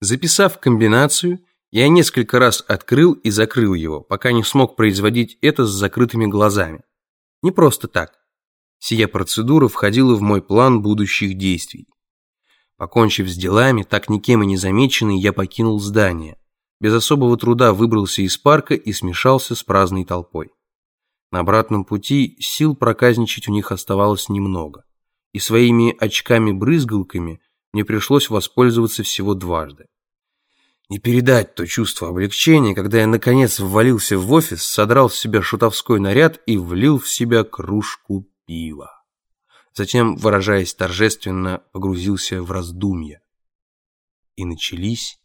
Записав комбинацию, я несколько раз открыл и закрыл его, пока не смог производить это с закрытыми глазами. Не просто так. Сия процедура входила в мой план будущих действий. Покончив с делами, так никем и не замеченный, я покинул здание. Без особого труда выбрался из парка и смешался с праздной толпой. На обратном пути сил проказничать у них оставалось немного. И своими очками-брызгалками мне пришлось воспользоваться всего дважды. Не передать то чувство облегчения, когда я наконец ввалился в офис, содрал с себя шутовской наряд и влил в себя кружку пива. Затем, выражаясь торжественно, погрузился в раздумья. И начались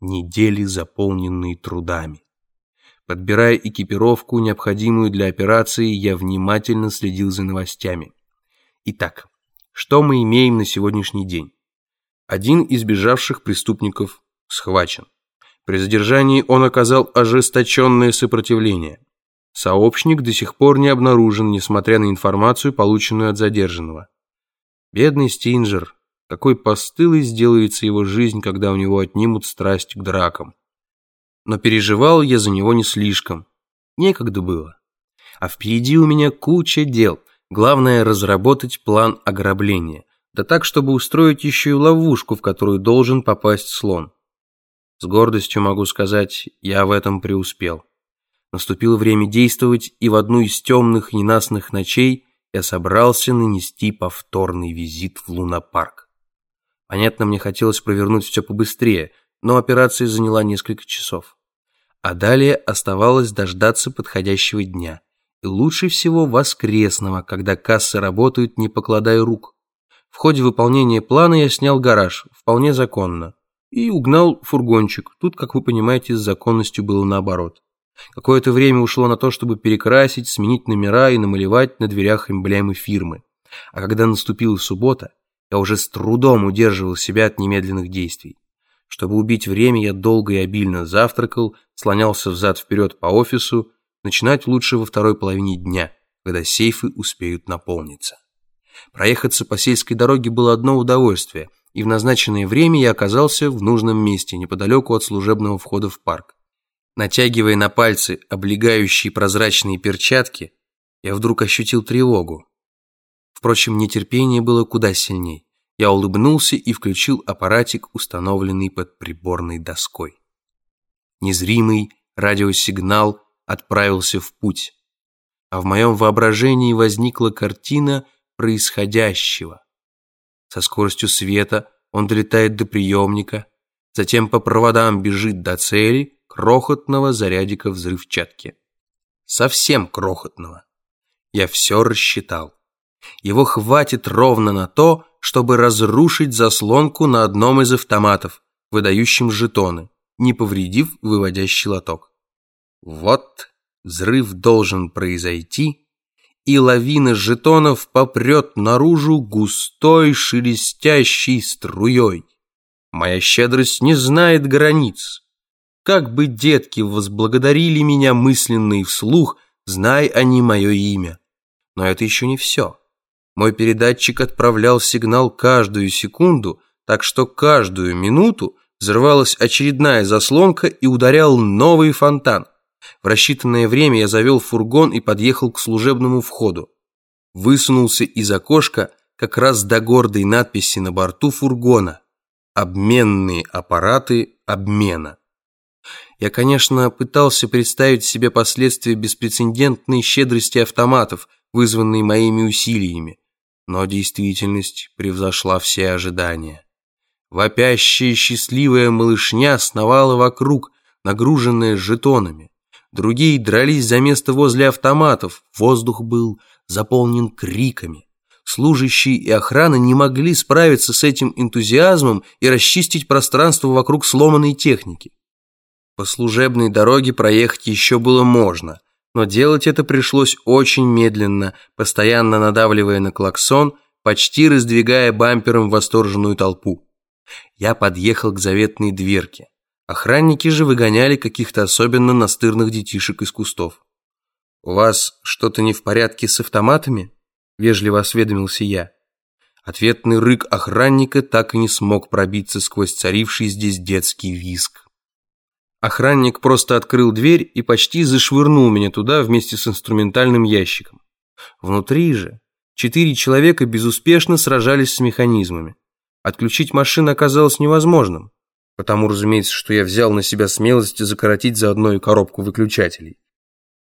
недели, заполненные трудами. Подбирая экипировку, необходимую для операции, я внимательно следил за новостями. Итак, что мы имеем на сегодняшний день? Один из бежавших преступников схвачен. При задержании он оказал ожесточенное сопротивление. Сообщник до сих пор не обнаружен, несмотря на информацию, полученную от задержанного. Бедный Стинджер, какой постылой сделается его жизнь, когда у него отнимут страсть к дракам. Но переживал я за него не слишком. Некогда было. А впереди у меня куча дел. Главное разработать план ограбления. Да так, чтобы устроить еще и ловушку, в которую должен попасть слон. С гордостью могу сказать, я в этом преуспел. Наступило время действовать, и в одну из темных ненастных ночей я собрался нанести повторный визит в лунопарк. Понятно, мне хотелось провернуть все побыстрее, но операция заняла несколько часов. А далее оставалось дождаться подходящего дня. И лучше всего воскресного, когда кассы работают, не покладая рук. В ходе выполнения плана я снял гараж, вполне законно, и угнал фургончик. Тут, как вы понимаете, с законностью было наоборот. Какое-то время ушло на то, чтобы перекрасить, сменить номера и намалевать на дверях эмблемы фирмы. А когда наступила суббота, я уже с трудом удерживал себя от немедленных действий. Чтобы убить время, я долго и обильно завтракал, слонялся взад-вперед по офису, начинать лучше во второй половине дня, когда сейфы успеют наполниться. Проехаться по сельской дороге было одно удовольствие, и в назначенное время я оказался в нужном месте, неподалеку от служебного входа в парк. Натягивая на пальцы облегающие прозрачные перчатки, я вдруг ощутил тревогу. Впрочем, нетерпение было куда сильней. Я улыбнулся и включил аппаратик, установленный под приборной доской. Незримый радиосигнал отправился в путь, а в моем воображении возникла картина происходящего. Со скоростью света он долетает до приемника, затем по проводам бежит до цели крохотного зарядика взрывчатки. Совсем крохотного. Я все рассчитал. Его хватит ровно на то, чтобы разрушить заслонку на одном из автоматов, выдающим жетоны, не повредив выводящий лоток. Вот взрыв должен произойти, и лавина жетонов попрет наружу густой шелестящей струей. Моя щедрость не знает границ. Как бы детки возблагодарили меня мысленно и вслух, знай они мое имя. Но это еще не все. Мой передатчик отправлял сигнал каждую секунду, так что каждую минуту взрывалась очередная заслонка и ударял новый фонтан. В рассчитанное время я завел фургон и подъехал к служебному входу. Высунулся из окошка как раз до гордой надписи на борту фургона «Обменные аппараты обмена». Я, конечно, пытался представить себе последствия беспрецедентной щедрости автоматов, вызванные моими усилиями. Но действительность превзошла все ожидания. Вопящая счастливая малышня сновала вокруг, нагруженная жетонами. Другие дрались за место возле автоматов. Воздух был заполнен криками. Служащие и охрана не могли справиться с этим энтузиазмом и расчистить пространство вокруг сломанной техники. По служебной дороге проехать еще было можно, но делать это пришлось очень медленно, постоянно надавливая на клаксон, почти раздвигая бампером восторженную толпу. Я подъехал к заветной дверке. Охранники же выгоняли каких-то особенно настырных детишек из кустов. «У вас что-то не в порядке с автоматами?» – вежливо осведомился я. Ответный рык охранника так и не смог пробиться сквозь царивший здесь детский виск. Охранник просто открыл дверь и почти зашвырнул меня туда вместе с инструментальным ящиком. Внутри же четыре человека безуспешно сражались с механизмами. Отключить машину оказалось невозможным, потому, разумеется, что я взял на себя смелость закоротить заодно и коробку выключателей.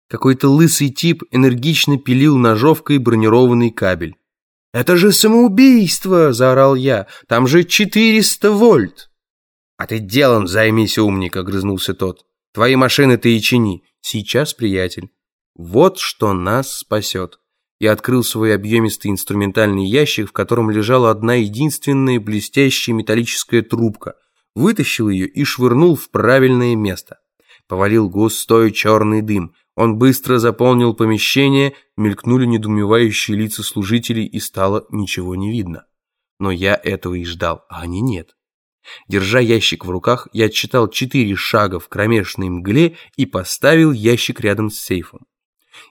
Какой-то лысый тип энергично пилил ножовкой бронированный кабель. «Это же самоубийство!» – заорал я. «Там же 400 вольт!» «А ты делом займись, умник!» – огрызнулся тот. «Твои машины ты и чини. Сейчас, приятель. Вот что нас спасет». Я открыл свой объемистый инструментальный ящик, в котором лежала одна единственная блестящая металлическая трубка. Вытащил ее и швырнул в правильное место. Повалил густой черный дым. Он быстро заполнил помещение, мелькнули недоумевающие лица служителей и стало ничего не видно. Но я этого и ждал, а они нет. Держа ящик в руках, я отсчитал четыре шага в кромешной мгле и поставил ящик рядом с сейфом.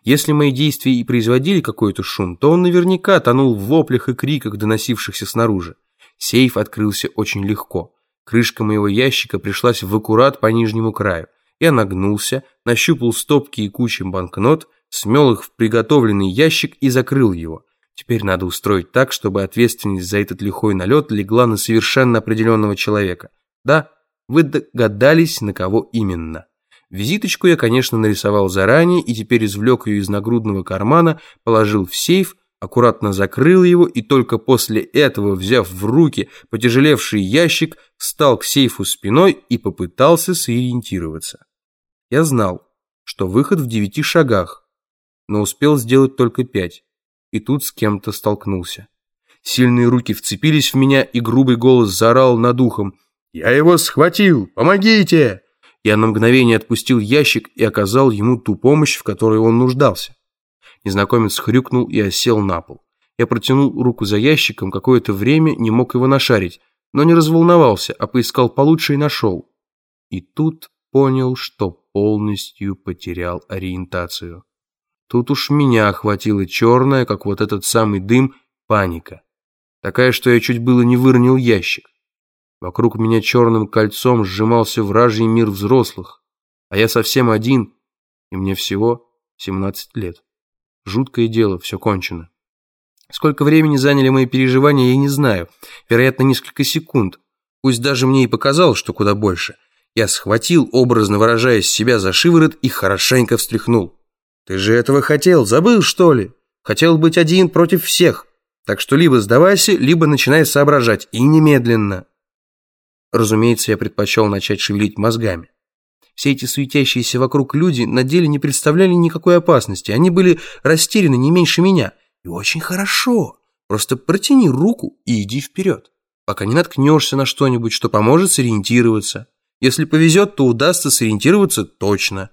Если мои действия и производили какой-то шум, то он наверняка тонул в воплях и криках, доносившихся снаружи. Сейф открылся очень легко. Крышка моего ящика пришлась в аккурат по нижнему краю. Я нагнулся, нащупал стопки и кучи банкнот, смел их в приготовленный ящик и закрыл его. Теперь надо устроить так, чтобы ответственность за этот лихой налет легла на совершенно определенного человека. Да, вы догадались, на кого именно. Визиточку я, конечно, нарисовал заранее и теперь извлек ее из нагрудного кармана, положил в сейф, аккуратно закрыл его и только после этого, взяв в руки потяжелевший ящик, встал к сейфу спиной и попытался сориентироваться. Я знал, что выход в девяти шагах, но успел сделать только пять, и тут с кем-то столкнулся. Сильные руки вцепились в меня, и грубый голос заорал над ухом. «Я его схватил! Помогите!» Я на мгновение отпустил ящик и оказал ему ту помощь, в которой он нуждался. Незнакомец хрюкнул и осел на пол. Я протянул руку за ящиком, какое-то время не мог его нашарить, но не разволновался, а поискал получше и нашел. И тут понял, что полностью потерял ориентацию. Тут уж меня охватила черная, как вот этот самый дым, паника. Такая, что я чуть было не выронил ящик. Вокруг меня черным кольцом сжимался вражий мир взрослых, а я совсем один, и мне всего 17 лет. Жуткое дело, все кончено. Сколько времени заняли мои переживания, я не знаю. Вероятно, несколько секунд. Пусть даже мне и показалось, что куда больше. Я схватил, образно выражаясь себя за шиворот, и хорошенько встряхнул. «Ты же этого хотел, забыл, что ли? Хотел быть один против всех. Так что либо сдавайся, либо начинай соображать, и немедленно». Разумеется, я предпочел начать шевелить мозгами. Все эти суетящиеся вокруг люди на деле не представляли никакой опасности. Они были растеряны не меньше меня – и очень хорошо. Просто протяни руку и иди вперед, пока не наткнешься на что-нибудь, что поможет сориентироваться. Если повезет, то удастся сориентироваться точно.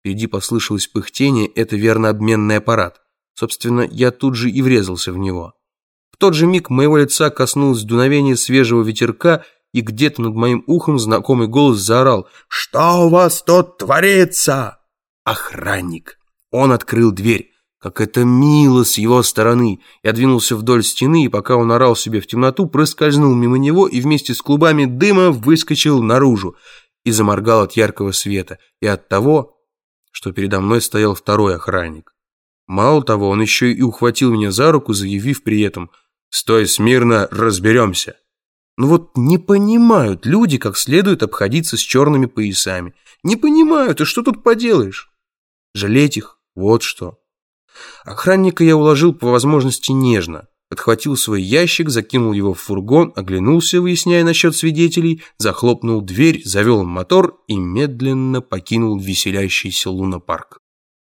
Впереди послышалось пыхтение, это верно обменный аппарат. Собственно, я тут же и врезался в него. В тот же миг моего лица коснулось дуновение свежего ветерка, и где-то над моим ухом знакомый голос заорал «Что у вас тут творится?» Охранник. Он открыл дверь. Как это мило с его стороны. Я двинулся вдоль стены, и пока он орал себе в темноту, проскользнул мимо него и вместе с клубами дыма выскочил наружу и заморгал от яркого света и от того, что передо мной стоял второй охранник. Мало того, он еще и ухватил меня за руку, заявив при этом «Стой смирно, разберемся». Ну вот не понимают люди, как следует обходиться с черными поясами. Не понимают, и что тут поделаешь? Жалеть их, вот что. Охранника я уложил по возможности нежно. Подхватил свой ящик, закинул его в фургон, оглянулся, выясняя насчет свидетелей, захлопнул дверь, завел мотор и медленно покинул веселящийся лунопарк.